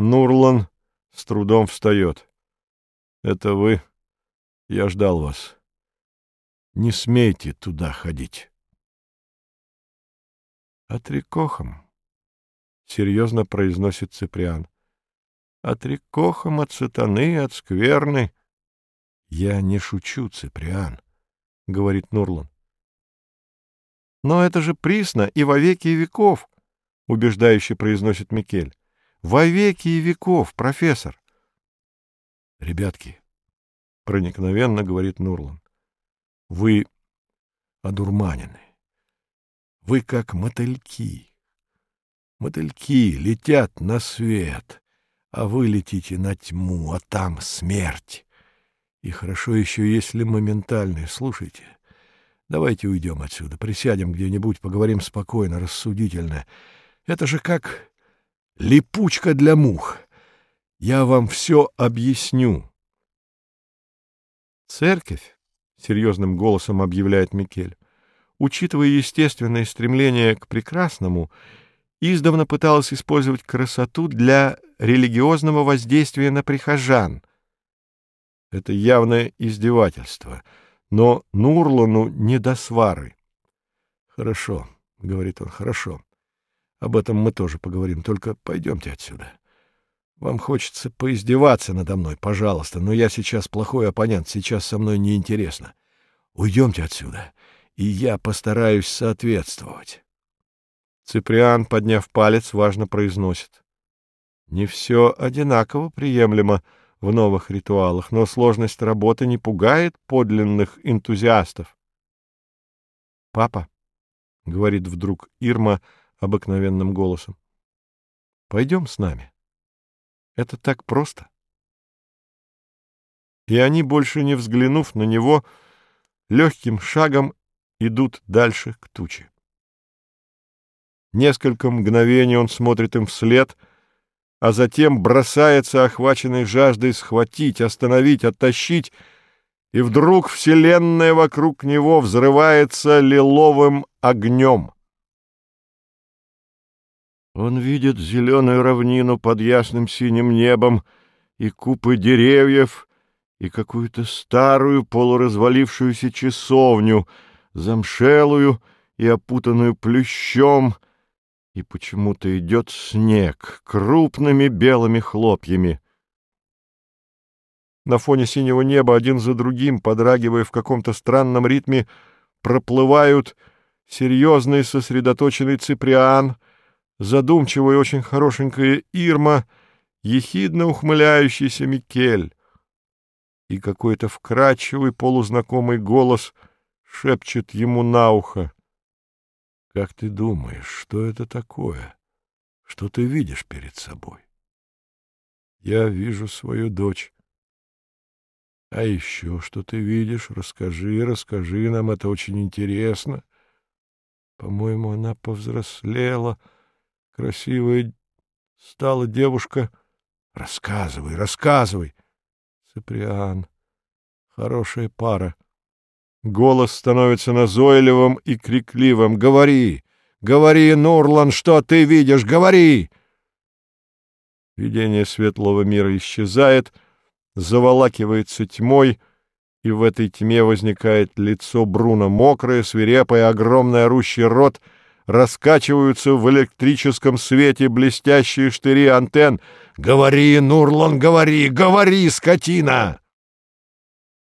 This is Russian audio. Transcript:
Нурлан с трудом встает. Это вы? Я ждал вас. Не смейте туда ходить. Отрекохом, — серьезно произносит Циприан. Отрекохом от сатаны, от скверны. Я не шучу, Циприан, — говорит Нурлан. Но это же присно и во веки веков, — убеждающе произносит Микель. Во веки веков, профессор. Ребятки, — проникновенно говорит Нурлан, — вы одурманены. Вы как мотыльки. Мотыльки летят на свет, а вы летите на тьму, а там смерть. И хорошо еще, если моментальный. Слушайте, давайте уйдем отсюда, присядем где-нибудь, поговорим спокойно, рассудительно. Это же как липучка для мух. Я вам все объясню. Церковь, — серьезным голосом объявляет Микель, — учитывая естественное стремление к прекрасному, издавна пыталась использовать красоту для религиозного воздействия на прихожан. Это явное издевательство, но Нурлану не до свары. «Хорошо», — говорит он, — «хорошо. Об этом мы тоже поговорим, только пойдемте отсюда. Вам хочется поиздеваться надо мной, пожалуйста, но я сейчас плохой оппонент, сейчас со мной неинтересно. Уйдемте отсюда, и я постараюсь соответствовать». Циприан, подняв палец, важно произносит. Не все одинаково приемлемо в новых ритуалах, но сложность работы не пугает подлинных энтузиастов. «Папа», — говорит вдруг Ирма обыкновенным голосом, — «пойдем с нами. Это так просто». И они, больше не взглянув на него, легким шагом идут дальше к туче. Несколько мгновений он смотрит им вслед — а затем бросается, охваченный жаждой, схватить, остановить, оттащить, и вдруг вселенная вокруг него взрывается лиловым огнем. Он видит зеленую равнину под ясным синим небом и купы деревьев, и какую-то старую полуразвалившуюся часовню, замшелую и опутанную плющом — и почему-то идет снег крупными белыми хлопьями. На фоне синего неба один за другим, подрагивая в каком-то странном ритме, проплывают серьезный сосредоточенный Циприан, задумчивая и очень хорошенькая Ирма, ехидно ухмыляющийся Микель. И какой-то вкрадчивый полузнакомый голос шепчет ему на ухо. Как ты думаешь, что это такое? Что ты видишь перед собой? Я вижу свою дочь. А еще что ты видишь? Расскажи, расскажи нам, это очень интересно. По-моему, она повзрослела, красивая стала девушка. Рассказывай, рассказывай. Циприан, хорошая пара. Голос становится назойливым и крикливым. «Говори! Говори, Нурлан, что ты видишь? Говори!» Видение светлого мира исчезает, заволакивается тьмой, и в этой тьме возникает лицо Бруно, мокрое, свирепое, огромный орущий рот, раскачиваются в электрическом свете блестящие штыри антенн. «Говори, Нурлан, говори, говори, скотина!»